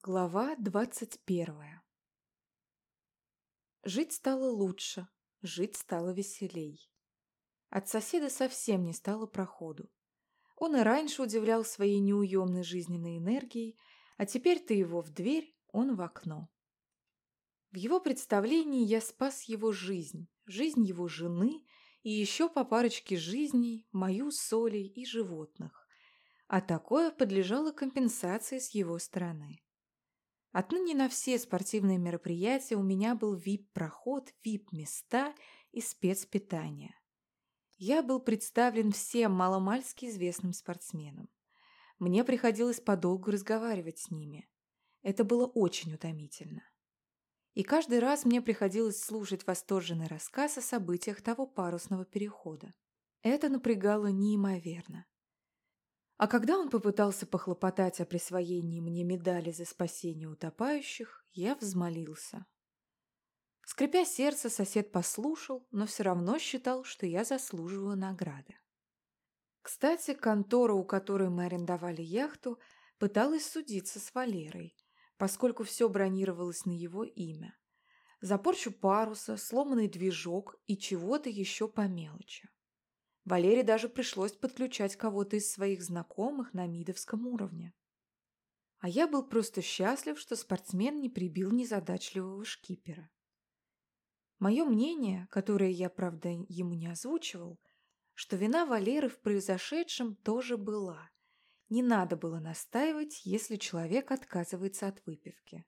Глава двадцать первая Жить стало лучше, жить стало веселей. От соседа совсем не стало проходу. Он и раньше удивлял своей неуемной жизненной энергией, а теперь ты его в дверь, он в окно. В его представлении я спас его жизнь, жизнь его жены и еще по парочке жизней, мою солей и животных. А такое подлежало компенсации с его стороны. Отныне на все спортивные мероприятия у меня был вип-проход, вип-места и спецпитание. Я был представлен всем маломальски известным спортсменам. Мне приходилось подолгу разговаривать с ними. Это было очень утомительно. И каждый раз мне приходилось слушать восторженный рассказ о событиях того парусного перехода. Это напрягало неимоверно. А когда он попытался похлопотать о присвоении мне медали за спасение утопающих, я взмолился. Скрипя сердце, сосед послушал, но все равно считал, что я заслуживаю награды. Кстати, контора, у которой мы арендовали яхту, пыталась судиться с Валерой, поскольку все бронировалось на его имя. За порчу паруса, сломанный движок и чего-то еще по мелочи. Валере даже пришлось подключать кого-то из своих знакомых на мидовском уровне. А я был просто счастлив, что спортсмен не прибил незадачливого шкипера. Мое мнение, которое я, правда, ему не озвучивал, что вина Валеры в произошедшем тоже была. Не надо было настаивать, если человек отказывается от выпивки.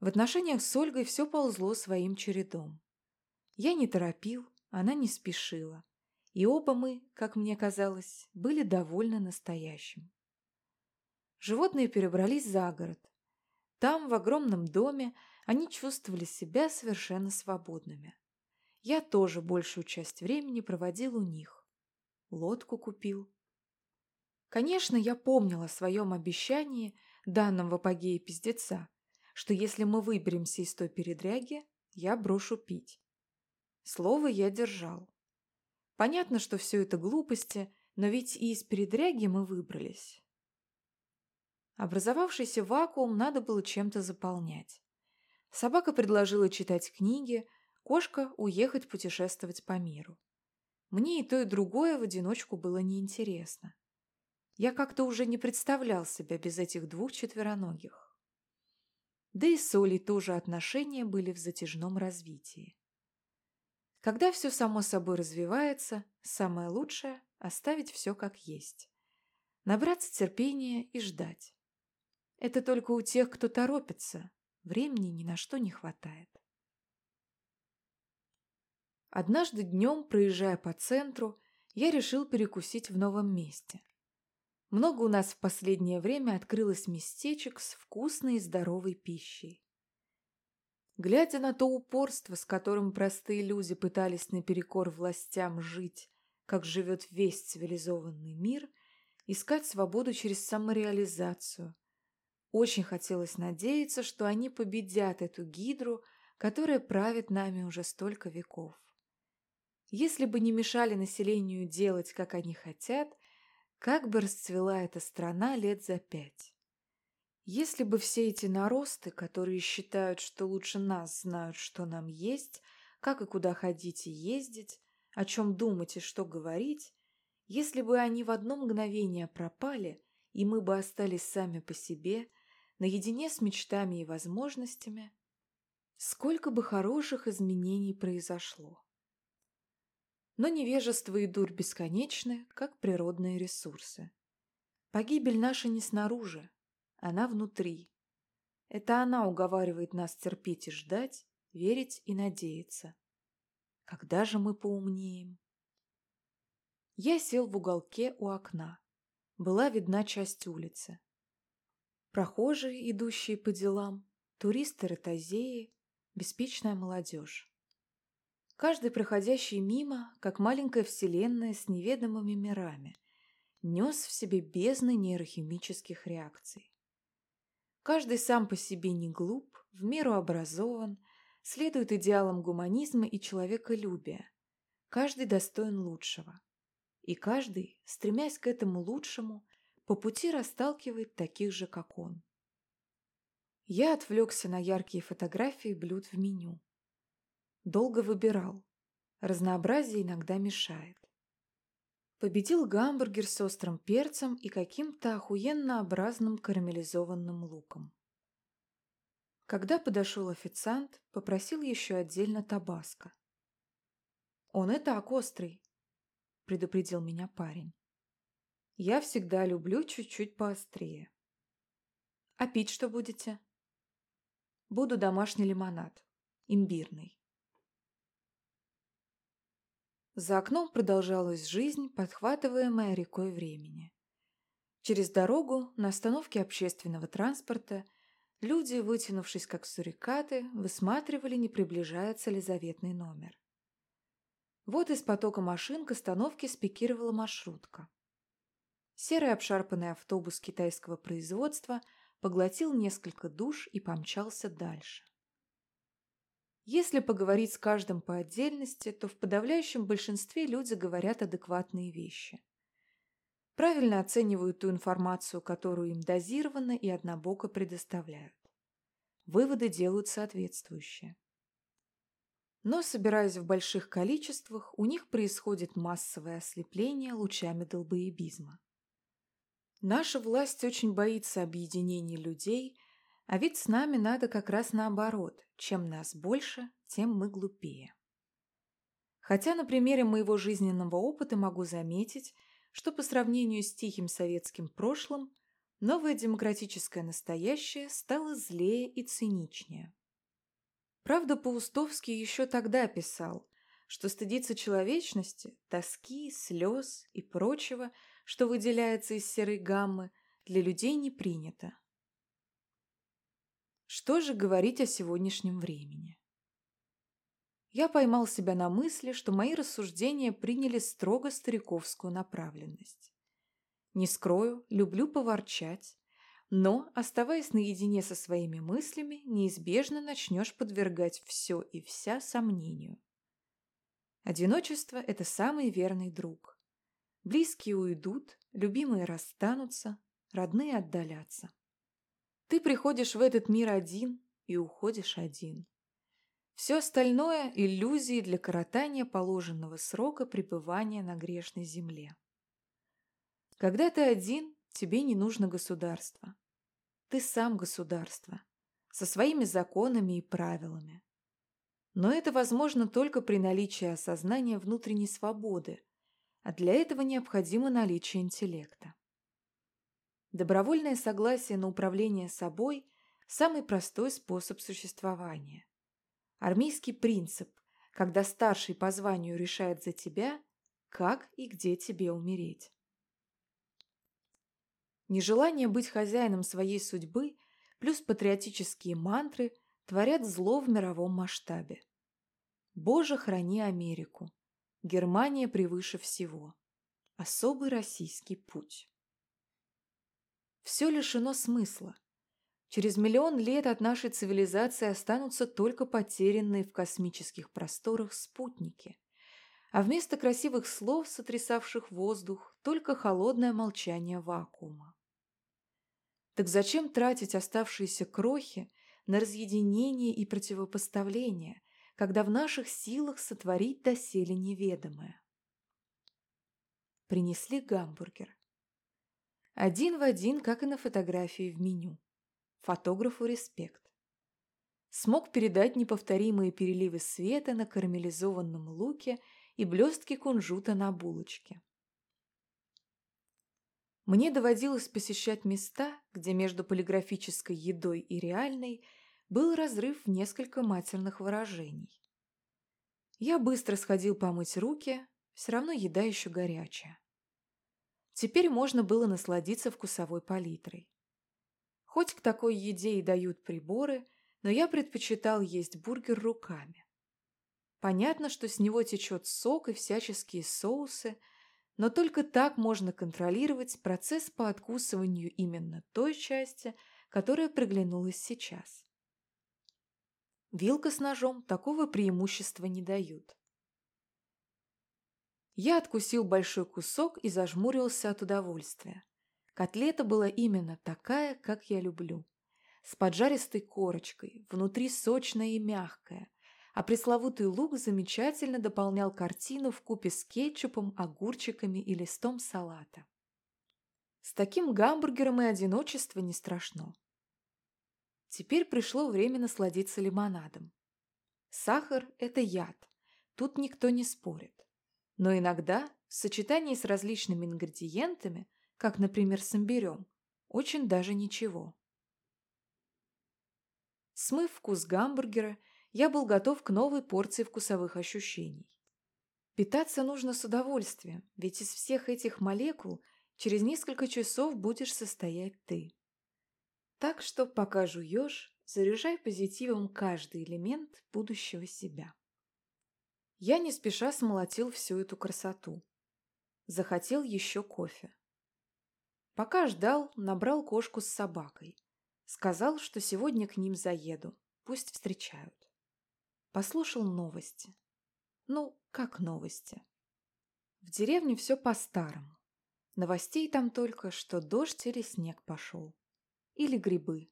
В отношениях с Ольгой все ползло своим чередом. Я не торопил, она не спешила. И оба мы, как мне казалось, были довольно настоящим. Животные перебрались за город. Там, в огромном доме, они чувствовали себя совершенно свободными. Я тоже большую часть времени проводил у них. Лодку купил. Конечно, я помнил о своем обещании, данном в апогее пиздеца, что если мы выберемся из той передряги, я брошу пить. Слово я держал. Понятно, что все это глупости, но ведь и из передряги мы выбрались. Образовавшийся вакуум надо было чем-то заполнять. Собака предложила читать книги, кошка – уехать путешествовать по миру. Мне и то, и другое в одиночку было неинтересно. Я как-то уже не представлял себя без этих двух четвероногих. Да и с Олей тоже отношения были в затяжном развитии. Когда все само собой развивается, самое лучшее – оставить все как есть. Набраться терпения и ждать. Это только у тех, кто торопится, времени ни на что не хватает. Однажды днем, проезжая по центру, я решил перекусить в новом месте. Много у нас в последнее время открылось местечек с вкусной и здоровой пищей. Глядя на то упорство, с которым простые люди пытались наперекор властям жить, как живет весь цивилизованный мир, искать свободу через самореализацию. Очень хотелось надеяться, что они победят эту гидру, которая правит нами уже столько веков. Если бы не мешали населению делать, как они хотят, как бы расцвела эта страна лет за пять. Если бы все эти наросты, которые считают, что лучше нас знают, что нам есть, как и куда ходить и ездить, о чем думать и что говорить, если бы они в одно мгновение пропали, и мы бы остались сами по себе, наедине с мечтами и возможностями, сколько бы хороших изменений произошло. Но невежество и дурь бесконечны, как природные ресурсы. Погибель наша не снаружи, она внутри. Это она уговаривает нас терпеть и ждать, верить и надеяться. Когда же мы поумнеем? Я сел в уголке у окна. Была видна часть улицы. Прохожие, идущие по делам, туристы-ротозеи, беспечная молодежь. Каждый проходящий мимо, как маленькая вселенная с неведомыми мирами, нес в себе бездны нейрохимических реакций. Каждый сам по себе не глуп, в меру образован, следует идеалам гуманизма и человеколюбия. Каждый достоин лучшего. И каждый, стремясь к этому лучшему, по пути расталкивает таких же, как он. Я отвлекся на яркие фотографии блюд в меню. Долго выбирал. Разнообразие иногда мешает. Победил гамбургер с острым перцем и каким-то охуеннообразным карамелизованным луком. Когда подошел официант, попросил еще отдельно табаско. «Он и так острый», — предупредил меня парень. «Я всегда люблю чуть-чуть поострее». «А пить что будете?» «Буду домашний лимонад, имбирный». За окном продолжалась жизнь, подхватываемая рекой времени. Через дорогу, на остановке общественного транспорта, люди, вытянувшись как сурикаты, высматривали, не приближается ли заветный номер. Вот из потока машин к остановке спикировала маршрутка. Серый обшарпанный автобус китайского производства поглотил несколько душ и помчался дальше. Если поговорить с каждым по отдельности, то в подавляющем большинстве люди говорят адекватные вещи. Правильно оценивают ту информацию, которую им дозированно и однобоко предоставляют. Выводы делают соответствующие. Но, собираясь в больших количествах, у них происходит массовое ослепление лучами долбоебизма. Наша власть очень боится объединения людей – а ведь с нами надо как раз наоборот. Чем нас больше, тем мы глупее. Хотя на примере моего жизненного опыта могу заметить, что по сравнению с тихим советским прошлым, новое демократическое настоящее стало злее и циничнее. Правда, Паустовский еще тогда писал, что стыдиться человечности, тоски, слез и прочего, что выделяется из серой гаммы, для людей не принято. Что же говорить о сегодняшнем времени? Я поймал себя на мысли, что мои рассуждения приняли строго стариковскую направленность. Не скрою, люблю поворчать, но, оставаясь наедине со своими мыслями, неизбежно начнешь подвергать все и вся сомнению. Одиночество – это самый верный друг. Близкие уйдут, любимые расстанутся, родные отдалятся. Ты приходишь в этот мир один и уходишь один. Все остальное – иллюзии для коротания положенного срока пребывания на грешной земле. Когда ты один, тебе не нужно государство. Ты сам государство, со своими законами и правилами. Но это возможно только при наличии осознания внутренней свободы, а для этого необходимо наличие интеллекта. Добровольное согласие на управление собой – самый простой способ существования. Армейский принцип, когда старший по званию решает за тебя, как и где тебе умереть. Нежелание быть хозяином своей судьбы плюс патриотические мантры творят зло в мировом масштабе. Боже, храни Америку. Германия превыше всего. Особый российский путь все лишено смысла. Через миллион лет от нашей цивилизации останутся только потерянные в космических просторах спутники. А вместо красивых слов, сотрясавших воздух, только холодное молчание вакуума. Так зачем тратить оставшиеся крохи на разъединение и противопоставление, когда в наших силах сотворить доселе неведомое? Принесли гамбургер. Один в один, как и на фотографии в меню. Фотографу респект. Смог передать неповторимые переливы света на карамелизованном луке и блестки кунжута на булочке. Мне доводилось посещать места, где между полиграфической едой и реальной был разрыв в несколько матерных выражений. Я быстро сходил помыть руки, все равно еда еще горячая. Теперь можно было насладиться вкусовой палитрой. Хоть к такой еде и дают приборы, но я предпочитал есть бургер руками. Понятно, что с него течет сок и всяческие соусы, но только так можно контролировать процесс по откусыванию именно той части, которая приглянулась сейчас. Вилка с ножом такого преимущества не дают. Я откусил большой кусок и зажмурился от удовольствия. Котлета была именно такая, как я люблю. с поджаристой корочкой, внутри сочная и мягкая, а пресловутый лук замечательно дополнял картину в купе с кетчупом, огурчиками и листом салата. С таким гамбургером и одиночество не страшно. Теперь пришло время насладиться лимонадом. Сахар – это яд, тут никто не спорит. Но иногда в сочетании с различными ингредиентами, как, например, с имбирем, очень даже ничего. Смыв вкус гамбургера, я был готов к новой порции вкусовых ощущений. Питаться нужно с удовольствием, ведь из всех этих молекул через несколько часов будешь состоять ты. Так что, пока жуешь, заряжай позитивом каждый элемент будущего себя. Я не спеша смолотил всю эту красоту. Захотел еще кофе. Пока ждал, набрал кошку с собакой. Сказал, что сегодня к ним заеду. Пусть встречают. Послушал новости. Ну, как новости? В деревне все по-старому. Новостей там только, что дождь или снег пошел. Или грибы.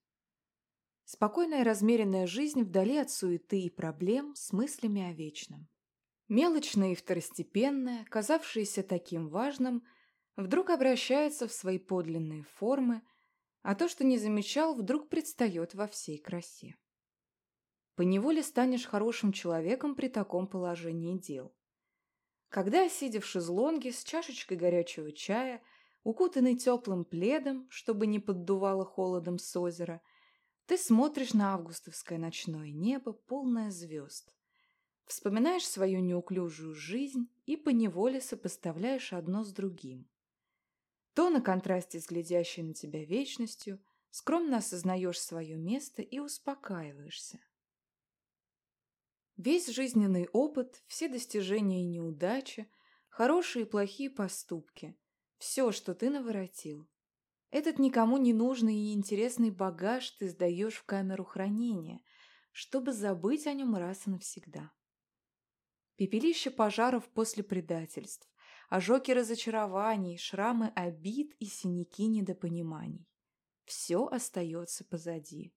Спокойная размеренная жизнь вдали от суеты и проблем с мыслями о вечном. Мелочное и второстепенное, казавшееся таким важным, вдруг обращается в свои подлинные формы, а то, что не замечал, вдруг предстает во всей красе. Поневоле станешь хорошим человеком при таком положении дел. Когда, сидя в шезлонге с чашечкой горячего чая, укутанный теплым пледом, чтобы не поддувало холодом с озера, ты смотришь на августовское ночное небо, полное звезд. Вспоминаешь свою неуклюжую жизнь и поневоле сопоставляешь одно с другим. То на контрасте с глядящей на тебя вечностью скромно осознаешь свое место и успокаиваешься. Весь жизненный опыт, все достижения и неудачи, хорошие и плохие поступки, все, что ты наворотил. Этот никому не нужный и неинтересный багаж ты сдаешь в камеру хранения, чтобы забыть о нем раз и навсегда. Пепелище пожаров после предательств, ожоги разочарований, шрамы обид и синяки недопониманий. Все остается позади.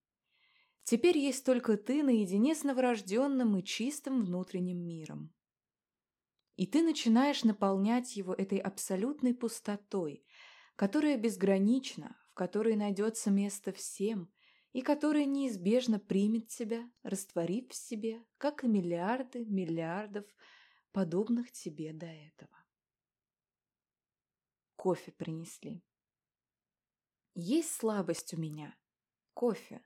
Теперь есть только ты наедине с новорожденным и чистым внутренним миром. И ты начинаешь наполнять его этой абсолютной пустотой, которая безгранична, в которой найдется место всем, и которая неизбежно примет тебя, растворив в себе, как и миллиарды миллиардов подобных тебе до этого кофе принесли. Есть слабость у меня. Кофе.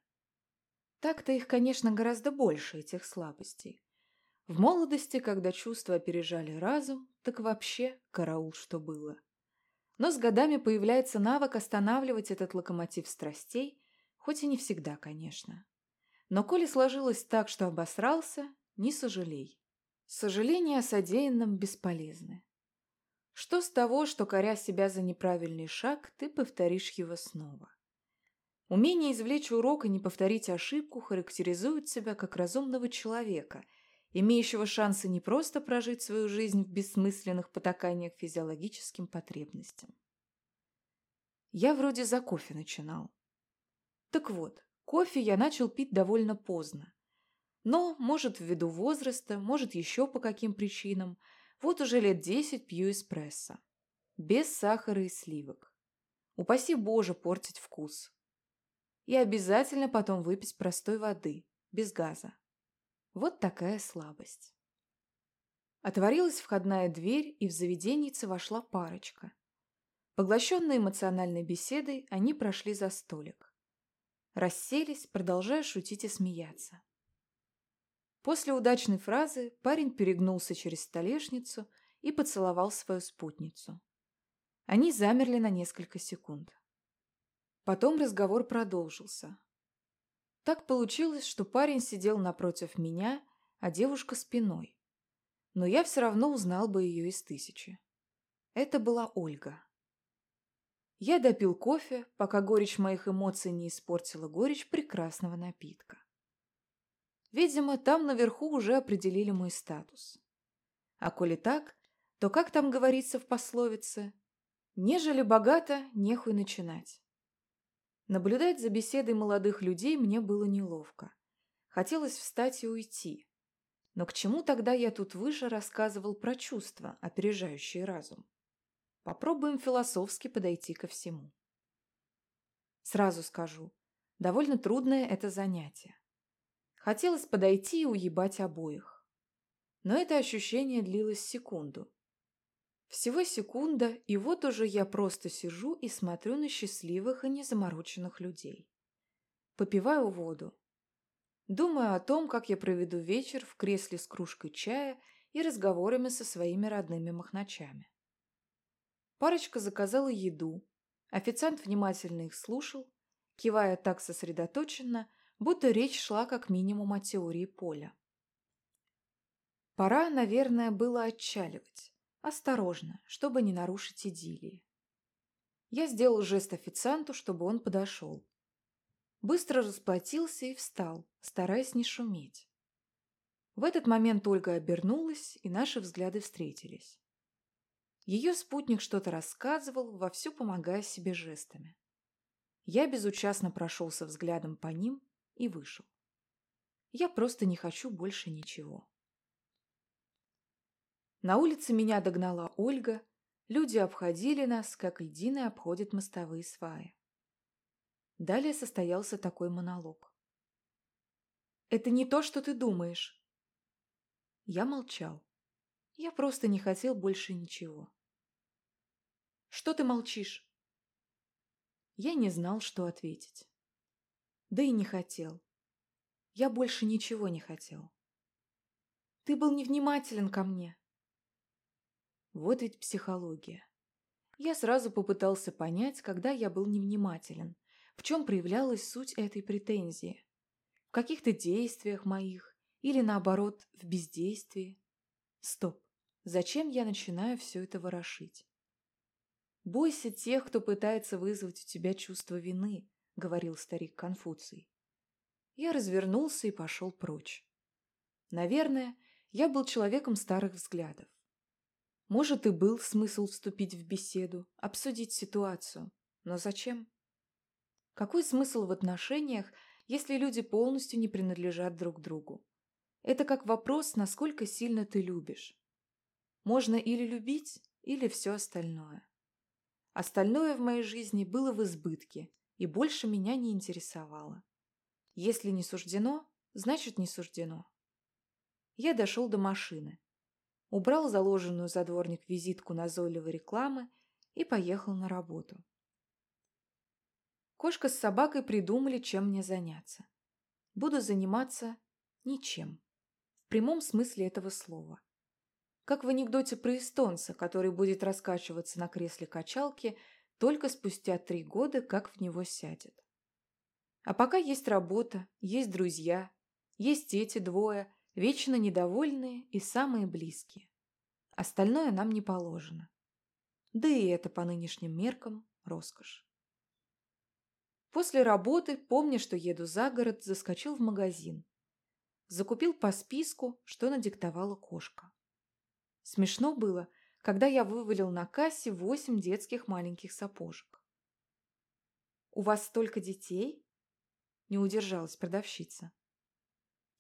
Так-то их, конечно, гораздо больше, этих слабостей. В молодости, когда чувства опережали разум, так вообще караул, что было. Но с годами появляется навык останавливать этот локомотив страстей, хоть и не всегда, конечно. Но коли сложилось так, что обосрался, не сожалей. Сожаления о содеянном бесполезны. Что с того, что, коря себя за неправильный шаг, ты повторишь его снова? Умение извлечь урок и не повторить ошибку характеризует себя как разумного человека, имеющего шансы не просто прожить свою жизнь в бессмысленных потаканиях физиологическим потребностям. Я вроде за кофе начинал. Так вот, кофе я начал пить довольно поздно. Но, может, ввиду возраста, может, еще по каким причинам – вот уже лет десять пью эспрессо. Без сахара и сливок. Упаси Боже портить вкус. И обязательно потом выпить простой воды, без газа. Вот такая слабость. Отворилась входная дверь, и в заведеннице вошла парочка. Поглощенные эмоциональной беседой, они прошли за столик. Расселись, продолжая шутить и смеяться. После удачной фразы парень перегнулся через столешницу и поцеловал свою спутницу. Они замерли на несколько секунд. Потом разговор продолжился. Так получилось, что парень сидел напротив меня, а девушка спиной. Но я все равно узнал бы ее из тысячи. Это была Ольга. Я допил кофе, пока горечь моих эмоций не испортила горечь прекрасного напитка. Видимо, там наверху уже определили мой статус. А коли так, то как там говорится в пословице? Нежели богато, нехуй начинать. Наблюдать за беседой молодых людей мне было неловко. Хотелось встать и уйти. Но к чему тогда я тут выше рассказывал про чувства, опережающие разум? Попробуем философски подойти ко всему. Сразу скажу, довольно трудное это занятие. Хотелось подойти и уебать обоих. Но это ощущение длилось секунду. Всего секунда, и вот уже я просто сижу и смотрю на счастливых и незамороченных людей. Попиваю воду. Думаю о том, как я проведу вечер в кресле с кружкой чая и разговорами со своими родными махначами. Парочка заказала еду. Официант внимательно их слушал, кивая так сосредоточенно, будто речь шла как минимум о теории поля. Пора, наверное, было отчаливать. Осторожно, чтобы не нарушить идиллии. Я сделал жест официанту, чтобы он подошел. Быстро расплатился и встал, стараясь не шуметь. В этот момент Ольга обернулась, и наши взгляды встретились. Ее спутник что-то рассказывал, вовсю помогая себе жестами. Я безучастно прошелся взглядом по ним и вышел. Я просто не хочу больше ничего. На улице меня догнала Ольга. Люди обходили нас, как льдины обходят мостовые сваи. Далее состоялся такой монолог. «Это не то, что ты думаешь». Я молчал. Я просто не хотел больше ничего. «Что ты молчишь?» Я не знал, что ответить. Да и не хотел. Я больше ничего не хотел. Ты был невнимателен ко мне. Вот ведь психология. Я сразу попытался понять, когда я был невнимателен, в чем проявлялась суть этой претензии. В каких-то действиях моих или, наоборот, в бездействии. Стоп. Зачем я начинаю все это ворошить? «Бойся тех, кто пытается вызвать у тебя чувство вины», — говорил старик Конфуций. Я развернулся и пошел прочь. Наверное, я был человеком старых взглядов. Может, и был смысл вступить в беседу, обсудить ситуацию. Но зачем? Какой смысл в отношениях, если люди полностью не принадлежат друг другу? Это как вопрос, насколько сильно ты любишь. Можно или любить, или все остальное. Остальное в моей жизни было в избытке и больше меня не интересовало. Если не суждено, значит не суждено. Я дошел до машины убрал заложенную за дворник визитку назойливой рекламы и поехал на работу. Кошка с собакой придумали, чем мне заняться. Буду заниматься ничем. В прямом смысле этого слова. Как в анекдоте про эстонца, который будет раскачиваться на кресле качалки только спустя три года, как в него сядет. А пока есть работа, есть друзья, есть эти двое, вечно недовольные и самые близкие. Остальное нам не положено. Да и это по нынешним меркам роскошь. После работы, помня, что еду за город, заскочил в магазин. Закупил по списку, что надиктовала кошка. Смешно было, когда я вывалил на кассе восемь детских маленьких сапожек. «У вас столько детей?» – не удержалась продавщица.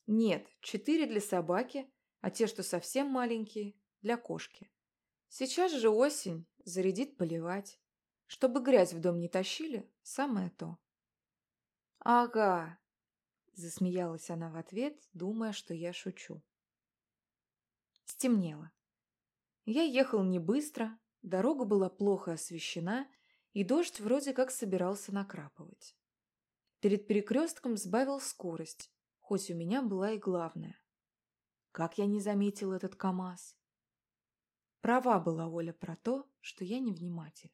Нет, четыре для собаки, а те, что совсем маленькие, для кошки. Сейчас же осень, зарядит поливать. Чтобы грязь в дом не тащили, самое то. Ага, засмеялась она в ответ, думая, что я шучу. Стемнело. Я ехал не быстро, дорога была плохо освещена, и дождь вроде как собирался накрапывать. Перед перекрестком сбавил скорость, хоть у меня была и главная. Как я не заметил этот КамАЗ? Права была Оля про то, что я невниматель.